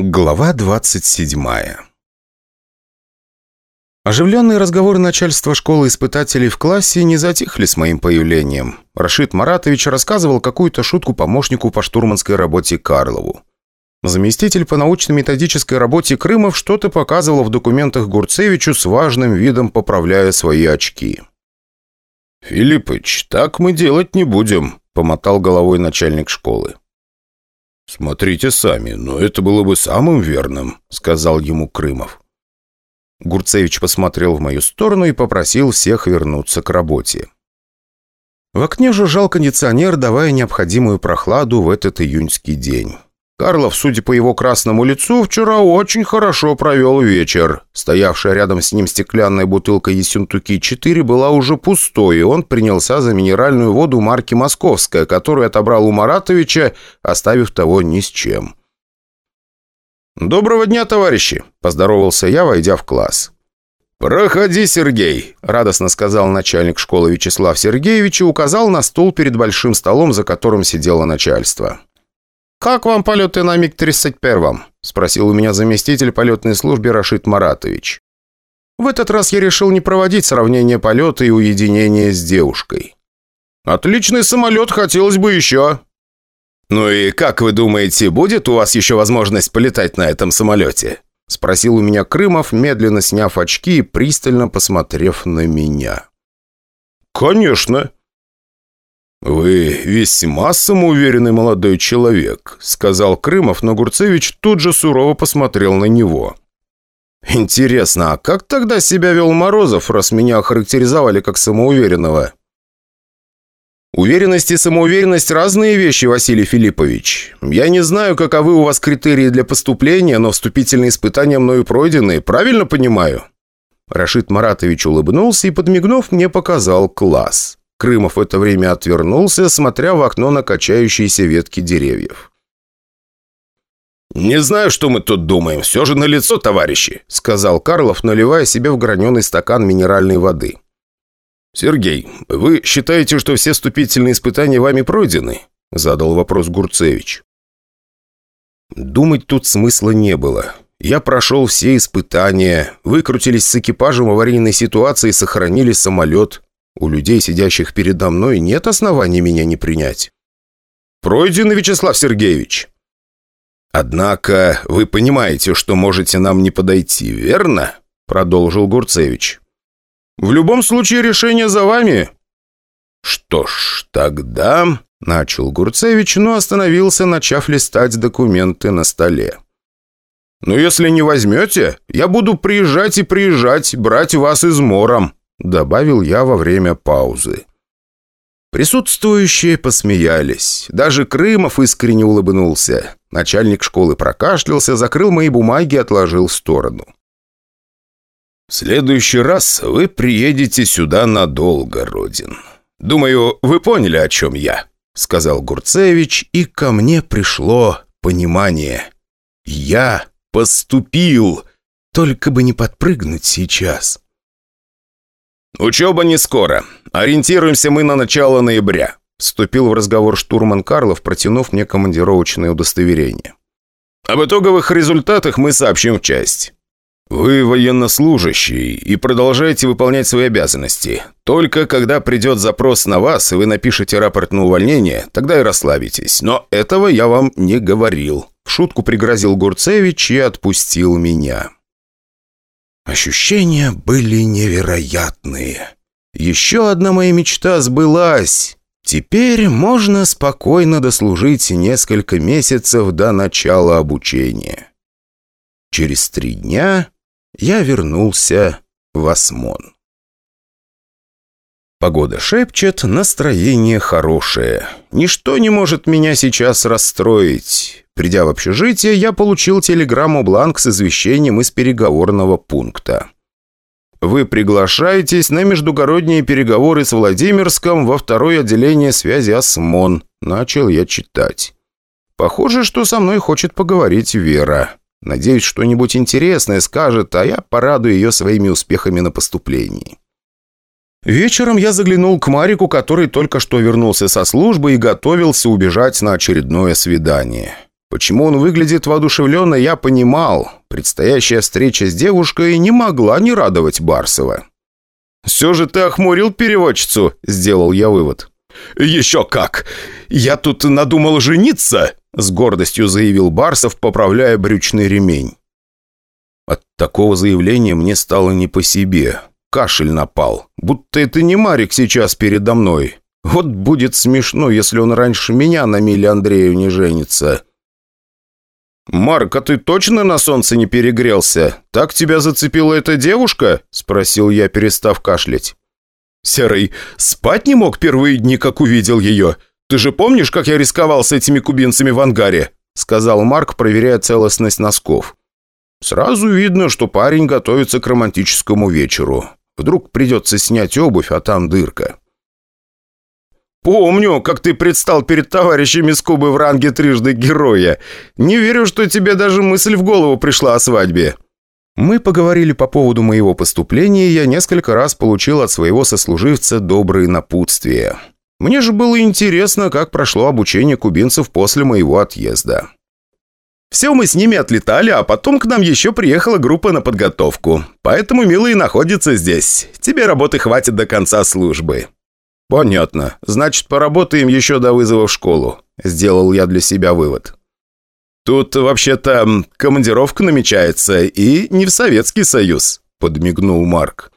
Глава 27 Оживленные разговоры начальства школы испытателей в классе не затихли с моим появлением. Рашид Маратович рассказывал какую-то шутку помощнику по штурманской работе Карлову. Заместитель по научно-методической работе Крымов что-то показывал в документах Гурцевичу с важным видом, поправляя свои очки. «Филиппыч, так мы делать не будем», — помотал головой начальник школы. «Смотрите сами, но это было бы самым верным», — сказал ему Крымов. Гурцевич посмотрел в мою сторону и попросил всех вернуться к работе. В окне жужжал кондиционер, давая необходимую прохладу в этот июньский день. Карлов, судя по его красному лицу, вчера очень хорошо провел вечер. Стоявшая рядом с ним стеклянная бутылка Ессентуки-4 была уже пустой, и он принялся за минеральную воду марки «Московская», которую отобрал у Маратовича, оставив того ни с чем. «Доброго дня, товарищи!» – поздоровался я, войдя в класс. «Проходи, Сергей!» – радостно сказал начальник школы Вячеслав Сергеевич и указал на стул перед большим столом, за которым сидело начальство. «Как вам полеты на МиГ-31?» – спросил у меня заместитель полетной службы Рашид Маратович. В этот раз я решил не проводить сравнение полета и уединения с девушкой. «Отличный самолет, хотелось бы еще». «Ну и как вы думаете, будет у вас еще возможность полетать на этом самолете?» – спросил у меня Крымов, медленно сняв очки и пристально посмотрев на меня. «Конечно», «Вы весьма самоуверенный молодой человек», — сказал Крымов, но Гурцевич тут же сурово посмотрел на него. «Интересно, а как тогда себя вел Морозов, раз меня охарактеризовали как самоуверенного?» «Уверенность и самоуверенность – разные вещи, Василий Филиппович. Я не знаю, каковы у вас критерии для поступления, но вступительные испытания мною пройдены, правильно понимаю?» Рашид Маратович улыбнулся и, подмигнув, мне показал класс. Крымов в это время отвернулся, смотря в окно на качающиеся ветки деревьев. «Не знаю, что мы тут думаем. Все же на лицо, товарищи», — сказал Карлов, наливая себе в граненый стакан минеральной воды. «Сергей, вы считаете, что все вступительные испытания вами пройдены?» — задал вопрос Гурцевич. Думать тут смысла не было. Я прошел все испытания, выкрутились с экипажем аварийной ситуации сохранили самолет. У людей, сидящих передо мной, нет оснований меня не принять. Пройден, Вячеслав Сергеевич. Однако вы понимаете, что можете нам не подойти, верно? Продолжил Гурцевич. В любом случае решение за вами. Что ж, тогда... Начал Гурцевич, но остановился, начав листать документы на столе. «Но если не возьмете, я буду приезжать и приезжать, брать вас измором. Добавил я во время паузы. Присутствующие посмеялись. Даже Крымов искренне улыбнулся. Начальник школы прокашлялся, закрыл мои бумаги и отложил в сторону. «В следующий раз вы приедете сюда надолго, Родин. Думаю, вы поняли, о чем я», — сказал Гурцевич, и ко мне пришло понимание. «Я поступил, только бы не подпрыгнуть сейчас». «Учеба не скоро. Ориентируемся мы на начало ноября», вступил в разговор штурман Карлов, протянув мне командировочное удостоверение. «Об итоговых результатах мы сообщим в часть». «Вы военнослужащий и продолжаете выполнять свои обязанности. Только когда придет запрос на вас, и вы напишете рапорт на увольнение, тогда и расслабитесь. Но этого я вам не говорил». В шутку пригрозил Гурцевич и отпустил меня. Ощущения были невероятные. Еще одна моя мечта сбылась. Теперь можно спокойно дослужить несколько месяцев до начала обучения. Через три дня я вернулся в Осмон. Погода шепчет, настроение хорошее. Ничто не может меня сейчас расстроить. Придя в общежитие, я получил телеграмму-бланк с извещением из переговорного пункта. «Вы приглашаетесь на междугородние переговоры с Владимирском во второе отделение связи ОСМОН», – начал я читать. «Похоже, что со мной хочет поговорить Вера. Надеюсь, что-нибудь интересное скажет, а я порадую ее своими успехами на поступлении». Вечером я заглянул к Марику, который только что вернулся со службы и готовился убежать на очередное свидание. Почему он выглядит воодушевленно, я понимал. Предстоящая встреча с девушкой не могла не радовать Барсова. «Все же ты охмурил переводчицу», — сделал я вывод. «Еще как! Я тут надумал жениться!» — с гордостью заявил Барсов, поправляя брючный ремень. От такого заявления мне стало не по себе. Кашель напал. Будто это не Марик сейчас передо мной. Вот будет смешно, если он раньше меня на Миле Андрею не женится. «Марк, а ты точно на солнце не перегрелся? Так тебя зацепила эта девушка?» – спросил я, перестав кашлять. «Серый, спать не мог первые дни, как увидел ее. Ты же помнишь, как я рисковал с этими кубинцами в ангаре?» – сказал Марк, проверяя целостность носков. «Сразу видно, что парень готовится к романтическому вечеру. Вдруг придется снять обувь, а там дырка». «Помню, как ты предстал перед товарищами с Кубы в ранге трижды героя. Не верю, что тебе даже мысль в голову пришла о свадьбе». Мы поговорили по поводу моего поступления, и я несколько раз получил от своего сослуживца добрые напутствия. Мне же было интересно, как прошло обучение кубинцев после моего отъезда. Все мы с ними отлетали, а потом к нам еще приехала группа на подготовку. Поэтому милый находится здесь. Тебе работы хватит до конца службы. «Понятно. Значит, поработаем еще до вызова в школу», – сделал я для себя вывод. «Тут, вообще-то, командировка намечается, и не в Советский Союз», – подмигнул Марк.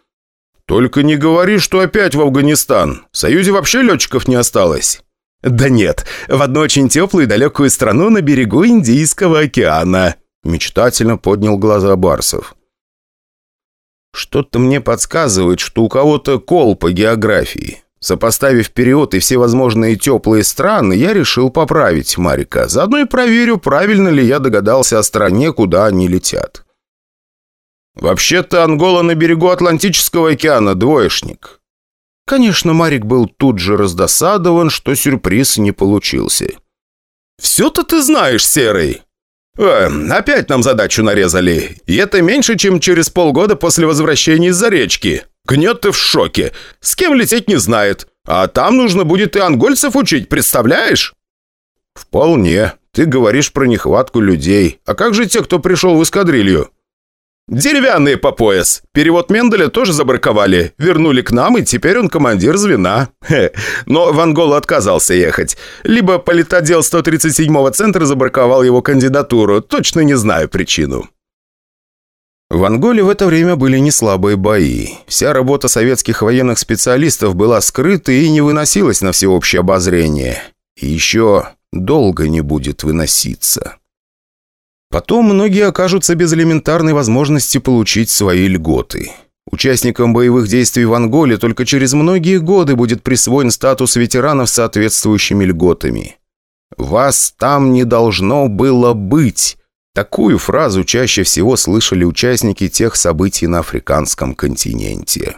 «Только не говори, что опять в Афганистан. В Союзе вообще летчиков не осталось». «Да нет, в одну очень теплую и далекую страну на берегу Индийского океана», – мечтательно поднял глаза Барсов. «Что-то мне подсказывает, что у кого-то кол по географии. Сопоставив период и все возможные теплые страны, я решил поправить Марика. Заодно и проверю, правильно ли я догадался о стране, куда они летят. «Вообще-то Ангола на берегу Атлантического океана, двоечник». Конечно, Марик был тут же раздосадован, что сюрприз не получился. «Все-то ты знаешь, Серый!» э, «Опять нам задачу нарезали. И это меньше, чем через полгода после возвращения из-за речки. Гнет ты в шоке. С кем лететь не знает. А там нужно будет и ангольцев учить, представляешь?» «Вполне. Ты говоришь про нехватку людей. А как же те, кто пришел в эскадрилью?» «Деревянные по пояс. Перевод Менделя тоже забраковали. Вернули к нам, и теперь он командир звена. Хе. Но в Анголу отказался ехать. Либо политодел 137-го центра забраковал его кандидатуру. Точно не знаю причину». В Анголе в это время были не слабые бои. Вся работа советских военных специалистов была скрыта и не выносилась на всеобщее обозрение. И еще долго не будет выноситься. Потом многие окажутся без элементарной возможности получить свои льготы. Участникам боевых действий в Анголе только через многие годы будет присвоен статус ветеранов с соответствующими льготами. «Вас там не должно было быть», Такую фразу чаще всего слышали участники тех событий на африканском континенте.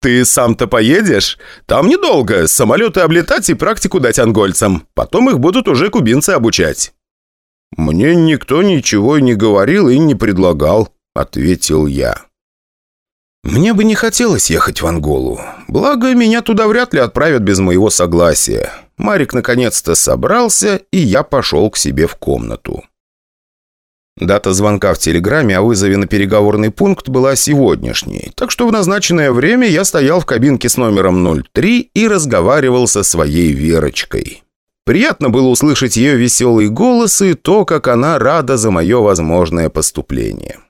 «Ты сам-то поедешь? Там недолго. Самолеты облетать и практику дать ангольцам. Потом их будут уже кубинцы обучать». «Мне никто ничего не говорил и не предлагал», — ответил я. «Мне бы не хотелось ехать в Анголу. Благо, меня туда вряд ли отправят без моего согласия. Марик наконец-то собрался, и я пошел к себе в комнату. Дата звонка в телеграме о вызове на переговорный пункт была сегодняшней, так что в назначенное время я стоял в кабинке с номером 03 и разговаривал со своей Верочкой. Приятно было услышать ее веселый голос и то, как она рада за мое возможное поступление.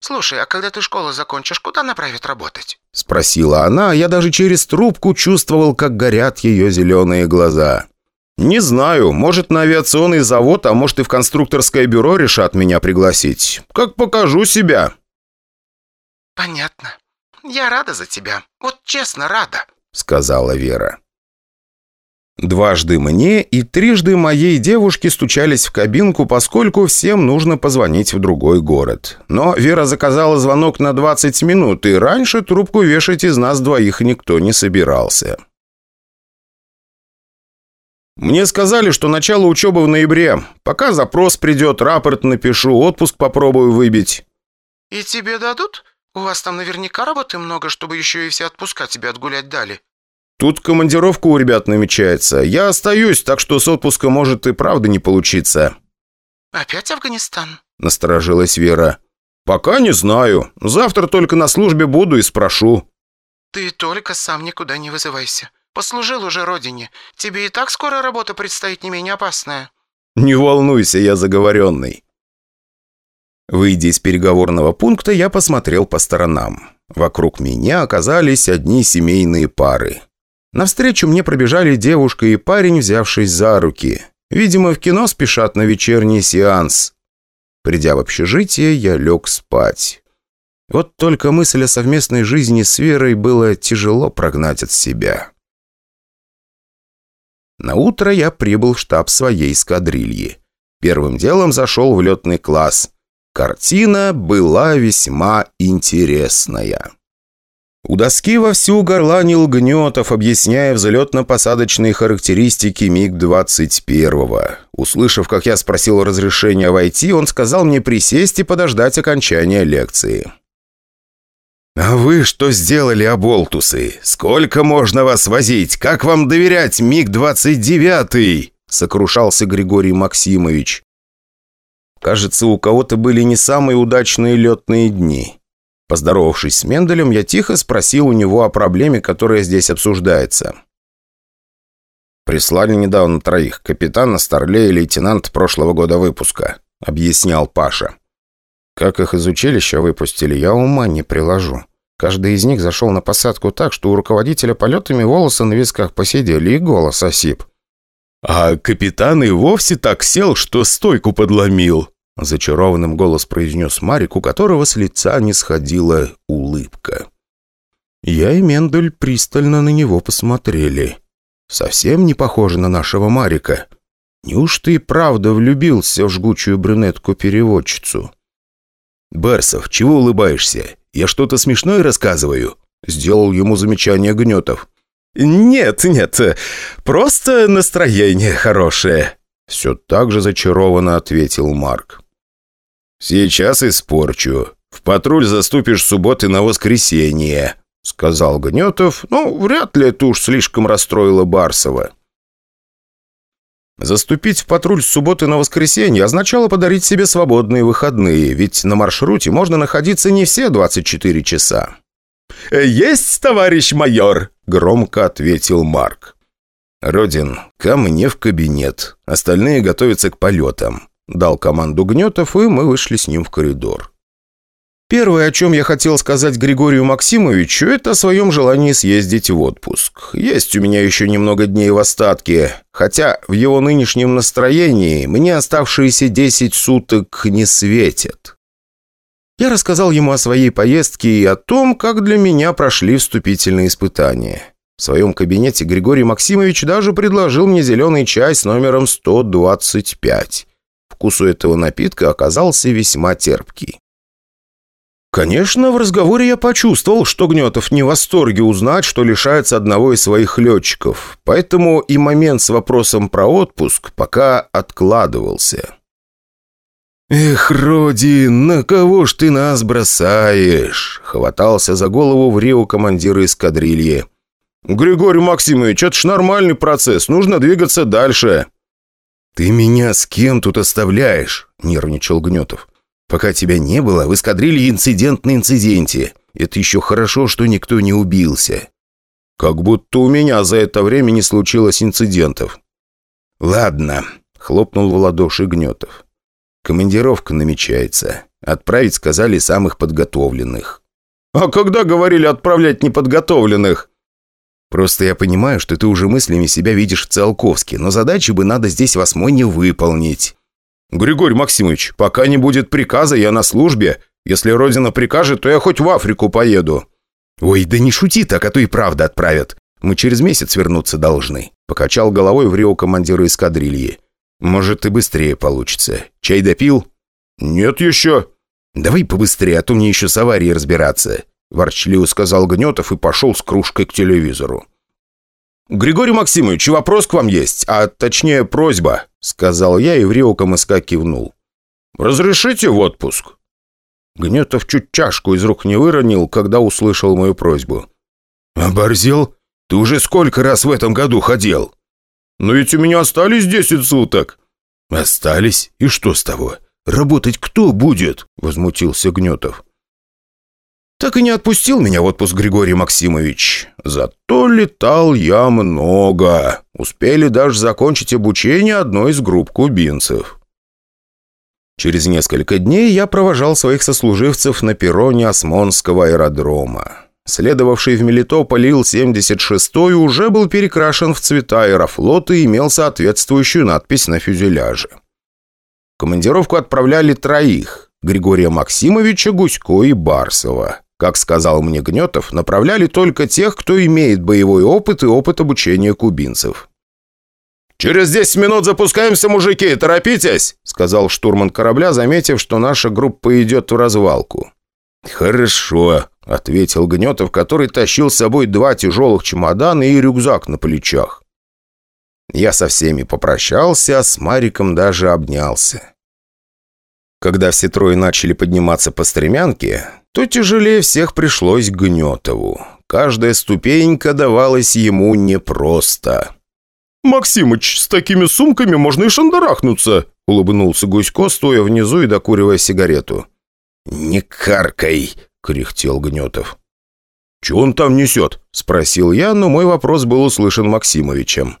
«Слушай, а когда ты школу закончишь, куда направят работать?» Спросила она, а я даже через трубку чувствовал, как горят ее зеленые глаза. «Не знаю. Может, на авиационный завод, а может и в конструкторское бюро решат меня пригласить. Как покажу себя». «Понятно. Я рада за тебя. Вот честно, рада», — сказала Вера. Дважды мне и трижды моей девушке стучались в кабинку, поскольку всем нужно позвонить в другой город. Но Вера заказала звонок на 20 минут, и раньше трубку вешать из нас двоих никто не собирался. Мне сказали, что начало учебы в ноябре. Пока запрос придет, рапорт напишу, отпуск попробую выбить». «И тебе дадут? У вас там наверняка работы много, чтобы еще и все отпуска тебе отгулять дали». Тут командировка у ребят намечается. Я остаюсь, так что с отпуска может и правда не получиться». «Опять Афганистан?» – насторожилась Вера. «Пока не знаю. Завтра только на службе буду и спрошу». «Ты только сам никуда не вызывайся. Послужил уже родине. Тебе и так скоро работа предстоит не менее опасная». «Не волнуйся, я заговоренный». Выйдя из переговорного пункта, я посмотрел по сторонам. Вокруг меня оказались одни семейные пары. Навстречу мне пробежали девушка и парень, взявшись за руки. Видимо, в кино спешат на вечерний сеанс. Придя в общежитие, я лег спать. Вот только мысль о совместной жизни с Верой было тяжело прогнать от себя. На утро я прибыл в штаб своей эскадрильи. Первым делом зашел в летный класс. Картина была весьма интересная. У доски вовсю горланил Гнетов, объясняя взлетно-посадочные характеристики МиГ-21. Услышав, как я спросил разрешения войти, он сказал мне присесть и подождать окончания лекции. «А вы что сделали, оболтусы? Сколько можно вас возить? Как вам доверять, МиГ-29?» сокрушался Григорий Максимович. Кажется, у кого-то были не самые удачные летные дни. Поздоровавшись с Менделем, я тихо спросил у него о проблеме, которая здесь обсуждается. «Прислали недавно троих. Капитана, старлея и лейтенант прошлого года выпуска», — объяснял Паша. «Как их из училища выпустили, я ума не приложу. Каждый из них зашел на посадку так, что у руководителя полетами волосы на висках посидели и голос осип. «А капитан и вовсе так сел, что стойку подломил», Зачарованным голос произнес Марик, у которого с лица не сходила улыбка. Я и Мендель пристально на него посмотрели. Совсем не похоже на нашего Марика. Неужто и правда влюбился в жгучую брюнетку-переводчицу? «Барсов, чего улыбаешься? Я что-то смешное рассказываю?» Сделал ему замечание Гнетов. «Нет, нет, просто настроение хорошее», все так же зачарованно ответил Марк. «Сейчас испорчу. В патруль заступишь субботы на воскресенье», — сказал Гнетов. «Ну, вряд ли это уж слишком расстроило Барсова». Заступить в патруль с субботы на воскресенье означало подарить себе свободные выходные, ведь на маршруте можно находиться не все 24 часа. «Есть, товарищ майор!» — громко ответил Марк. «Родин, ко мне в кабинет. Остальные готовятся к полетам. Дал команду Гнетов, и мы вышли с ним в коридор. Первое, о чем я хотел сказать Григорию Максимовичу, это о своем желании съездить в отпуск. Есть у меня еще немного дней в остатке, хотя в его нынешнем настроении мне оставшиеся 10 суток не светят. Я рассказал ему о своей поездке и о том, как для меня прошли вступительные испытания. В своем кабинете Григорий Максимович даже предложил мне зеленый чай с номером 125 вкус у этого напитка оказался весьма терпкий. Конечно, в разговоре я почувствовал, что Гнетов не в восторге узнать, что лишается одного из своих летчиков, поэтому и момент с вопросом про отпуск пока откладывался. «Эх, Родин, на кого ж ты нас бросаешь?» — хватался за голову в Рио командира эскадрильи. «Григорий Максимович, это ж нормальный процесс, нужно двигаться дальше». «Ты меня с кем тут оставляешь?» – нервничал Гнетов. «Пока тебя не было, в эскадрилье инцидент на инциденте. Это еще хорошо, что никто не убился». «Как будто у меня за это время не случилось инцидентов». «Ладно», – хлопнул в ладоши Гнетов. «Командировка намечается. Отправить сказали самых подготовленных». «А когда говорили отправлять неподготовленных?» Просто я понимаю, что ты уже мыслями себя видишь в Циолковске, но задачи бы надо здесь восьмой не выполнить». «Григорий Максимович, пока не будет приказа, я на службе. Если Родина прикажет, то я хоть в Африку поеду». «Ой, да не шути так, а то и правда отправят. Мы через месяц вернуться должны», — покачал головой в Рио командира эскадрильи. «Может, и быстрее получится. Чай допил?» «Нет еще». «Давай побыстрее, а то мне еще с аварией разбираться ворчливо сказал Гнетов и пошел с кружкой к телевизору. «Григорий Максимович, вопрос к вам есть, а точнее просьба», сказал я и в Рио кивнул. «Разрешите в отпуск?» Гнетов чуть чашку из рук не выронил, когда услышал мою просьбу. «Оборзел? Ты уже сколько раз в этом году ходил?» «Но ведь у меня остались десять суток». «Остались? И что с того? Работать кто будет?» – возмутился Гнетов. Так и не отпустил меня в отпуск Григорий Максимович. Зато летал я много. Успели даже закончить обучение одной из групп кубинцев. Через несколько дней я провожал своих сослуживцев на перроне Осмонского аэродрома. Следовавший в Мелитополь Ил-76 уже был перекрашен в цвета аэрофлота и имел соответствующую надпись на фюзеляже. Командировку отправляли троих – Григория Максимовича, Гусько и Барсова. Как сказал мне Гнетов, направляли только тех, кто имеет боевой опыт и опыт обучения кубинцев. «Через десять минут запускаемся, мужики, торопитесь!» сказал штурман корабля, заметив, что наша группа идет в развалку. «Хорошо», — ответил Гнетов, который тащил с собой два тяжелых чемодана и рюкзак на плечах. Я со всеми попрощался, а с Мариком даже обнялся. Когда все трое начали подниматься по стремянке, то тяжелее всех пришлось Гнетову. Каждая ступенька давалась ему непросто. «Максимыч, с такими сумками можно и шандарахнуться», — улыбнулся Гусько, стоя внизу и докуривая сигарету. «Не каркай», — кряхтел Гнетов. «Че он там несет?» — спросил я, но мой вопрос был услышан Максимовичем.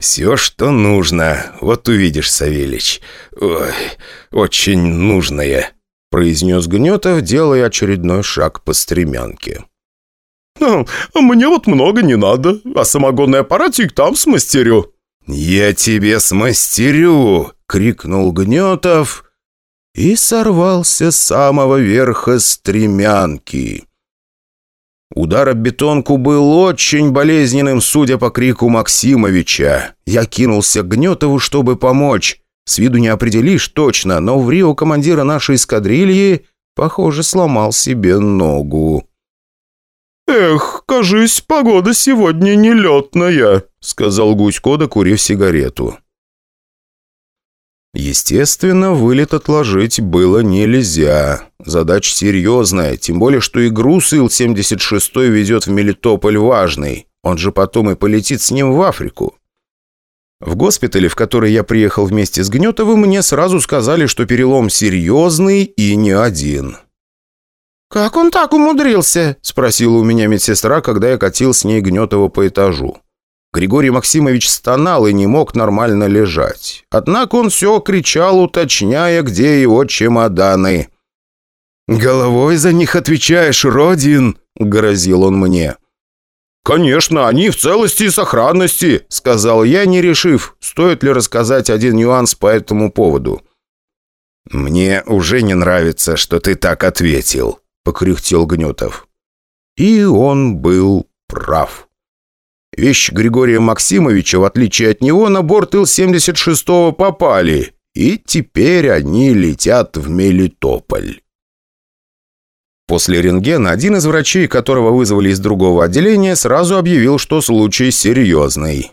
«Все, что нужно. Вот увидишь, Савельич. Ой, очень нужное», — произнес Гнетов, делая очередной шаг по стремянке. «А, «Мне вот много не надо, а самогонный аппаратик там смастерю». «Я тебе смастерю!» — крикнул Гнетов и сорвался с самого верха стремянки. Удар об бетонку был очень болезненным, судя по крику Максимовича. Я кинулся к Гнетову, чтобы помочь. С виду не определишь точно, но в Рио командира нашей эскадрильи, похоже, сломал себе ногу. «Эх, кажись, погода сегодня нелетная», — сказал Гусько, докурив сигарету. Естественно, вылет отложить было нельзя. Задача серьезная, тем более, что и груз Ил-76 везет в Мелитополь важный. Он же потом и полетит с ним в Африку. В госпитале, в который я приехал вместе с Гнетовым, мне сразу сказали, что перелом серьезный и не один. «Как он так умудрился?» – спросила у меня медсестра, когда я катил с ней Гнетова по этажу. Григорий Максимович стонал и не мог нормально лежать. Однако он все кричал, уточняя, где его чемоданы. «Головой за них отвечаешь, Родин!» – грозил он мне. «Конечно, они в целости и сохранности», — сказал я, не решив, стоит ли рассказать один нюанс по этому поводу. «Мне уже не нравится, что ты так ответил», — покряхтел Гнетов. И он был прав. Вещи Григория Максимовича, в отличие от него, на борт Ил-76 попали, и теперь они летят в Мелитополь. После рентгена один из врачей, которого вызвали из другого отделения, сразу объявил, что случай серьезный.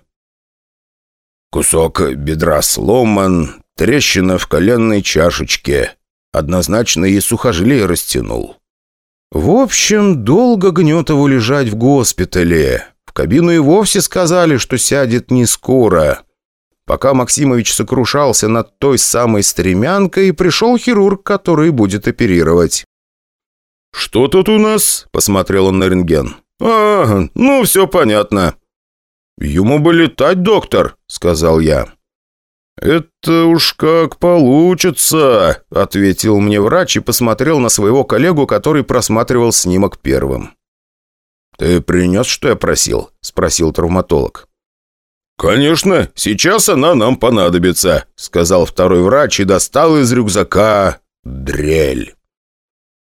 Кусок бедра сломан, трещина в коленной чашечке. Однозначно и сухожилие растянул. В общем, долго Гнетову лежать в госпитале. Кабину и вовсе сказали, что сядет не скоро. Пока Максимович сокрушался над той самой стремянкой, пришел хирург, который будет оперировать. «Что тут у нас?» – посмотрел он на рентген. «А, ну все понятно». «Ему бы летать, доктор», – сказал я. «Это уж как получится», – ответил мне врач и посмотрел на своего коллегу, который просматривал снимок первым. «Ты принес, что я просил?» – спросил травматолог. «Конечно, сейчас она нам понадобится», – сказал второй врач и достал из рюкзака дрель.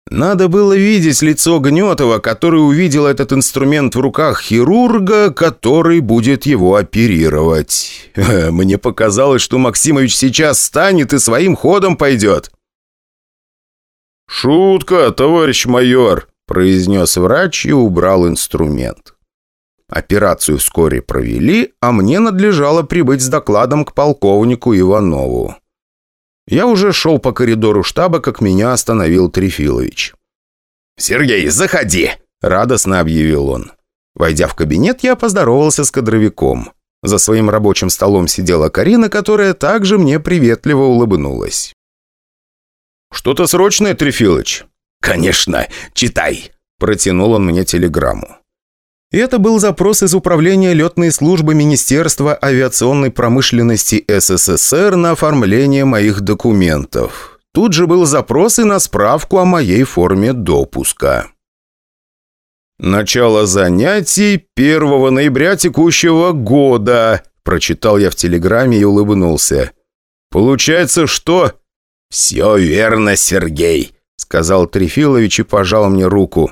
Надо было видеть лицо Гнетова, который увидел этот инструмент в руках хирурга, который будет его оперировать. Мне показалось, что Максимович сейчас встанет и своим ходом пойдет. «Шутка, товарищ майор», – произнес врач и убрал инструмент. Операцию вскоре провели, а мне надлежало прибыть с докладом к полковнику Иванову. Я уже шел по коридору штаба, как меня остановил Трефилович. «Сергей, заходи!» – радостно объявил он. Войдя в кабинет, я поздоровался с кадровиком. За своим рабочим столом сидела Карина, которая также мне приветливо улыбнулась. «Что-то срочное, Трефилыч?» «Конечно, читай!» Протянул он мне телеграмму. Это был запрос из Управления летной службы Министерства авиационной промышленности СССР на оформление моих документов. Тут же был запрос и на справку о моей форме допуска. «Начало занятий 1 ноября текущего года», – прочитал я в телеграмме и улыбнулся. «Получается, что...» «Все верно, Сергей», – сказал Трефилович и пожал мне руку.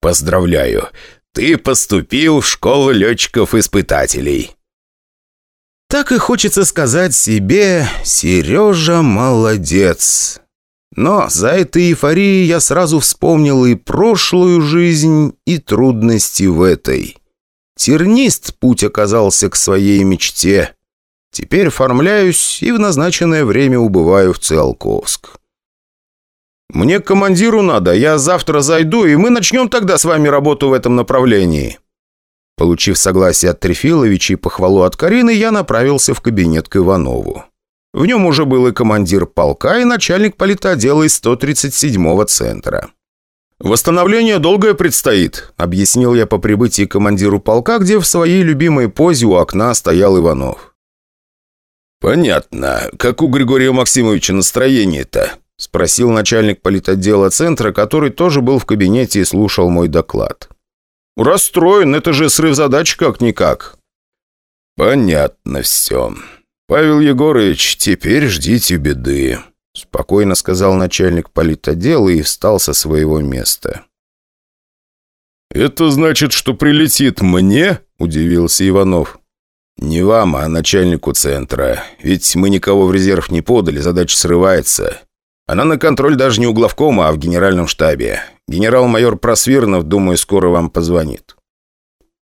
«Поздравляю, ты поступил в школу летчиков-испытателей». Так и хочется сказать себе «Сережа молодец». Но за этой эйфорией я сразу вспомнил и прошлую жизнь, и трудности в этой. Тернист путь оказался к своей мечте. Теперь оформляюсь и в назначенное время убываю в Циолковск. «Мне к командиру надо, я завтра зайду, и мы начнем тогда с вами работу в этом направлении». Получив согласие от Трефиловича и похвалу от Карины, я направился в кабинет к Иванову. В нем уже был и командир полка, и начальник политотдела из 137-го центра. «Восстановление долгое предстоит», — объяснил я по прибытии командиру полка, где в своей любимой позе у окна стоял Иванов. «Понятно. Как у Григория Максимовича настроение-то?» – спросил начальник политотдела центра, который тоже был в кабинете и слушал мой доклад. «Расстроен, это же срыв задач как-никак». «Понятно все. Павел Егорович, теперь ждите беды», – спокойно сказал начальник политотдела и встал со своего места. «Это значит, что прилетит мне?» – удивился Иванов. «Не вам, а начальнику центра. Ведь мы никого в резерв не подали, задача срывается. Она на контроль даже не у главкома, а в генеральном штабе. Генерал-майор Просвирнов, думаю, скоро вам позвонит».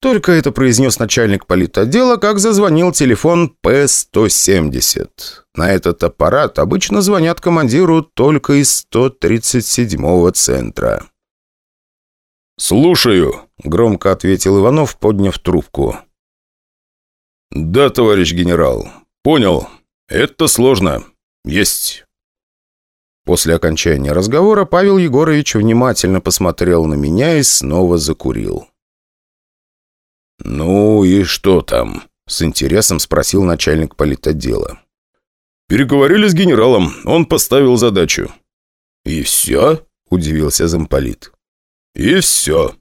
Только это произнес начальник политотдела, как зазвонил телефон П-170. На этот аппарат обычно звонят командиру только из 137-го центра. «Слушаю», — громко ответил Иванов, подняв трубку. «Да, товарищ генерал. Понял. Это сложно. Есть». После окончания разговора Павел Егорович внимательно посмотрел на меня и снова закурил. «Ну и что там?» – с интересом спросил начальник политотдела. «Переговорили с генералом. Он поставил задачу». «И все?» – удивился замполит. «И все».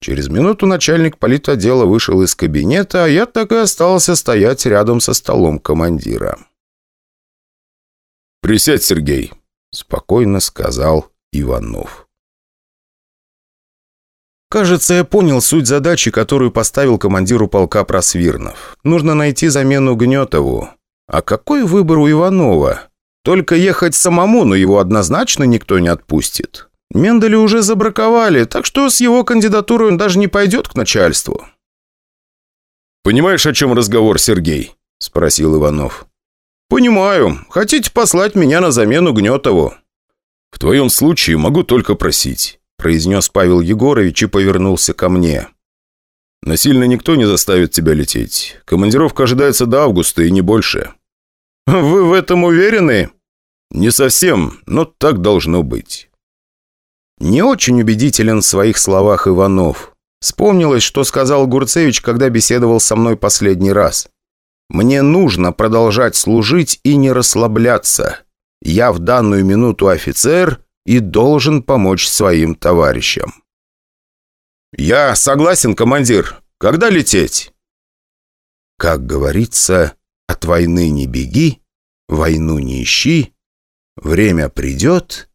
Через минуту начальник политотдела вышел из кабинета, а я так и остался стоять рядом со столом командира. «Присядь, Сергей», — спокойно сказал Иванов. Кажется, я понял суть задачи, которую поставил командиру полка Просвирнов. Нужно найти замену Гнетову. А какой выбор у Иванова? Только ехать самому, но его однозначно никто не отпустит. Менделя уже забраковали, так что с его кандидатурой он даже не пойдет к начальству. «Понимаешь, о чем разговор, Сергей?» – спросил Иванов. «Понимаю. Хотите послать меня на замену Гнетову?» «В твоем случае могу только просить», – произнес Павел Егорович и повернулся ко мне. «Насильно никто не заставит тебя лететь. Командировка ожидается до августа и не больше». «Вы в этом уверены?» «Не совсем, но так должно быть». Не очень убедителен в своих словах Иванов. Вспомнилось, что сказал Гурцевич, когда беседовал со мной последний раз. Мне нужно продолжать служить и не расслабляться. Я в данную минуту офицер и должен помочь своим товарищам. «Я согласен, командир. Когда лететь?» Как говорится, от войны не беги, войну не ищи. Время придет,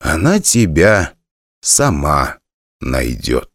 она тебя сама найдет.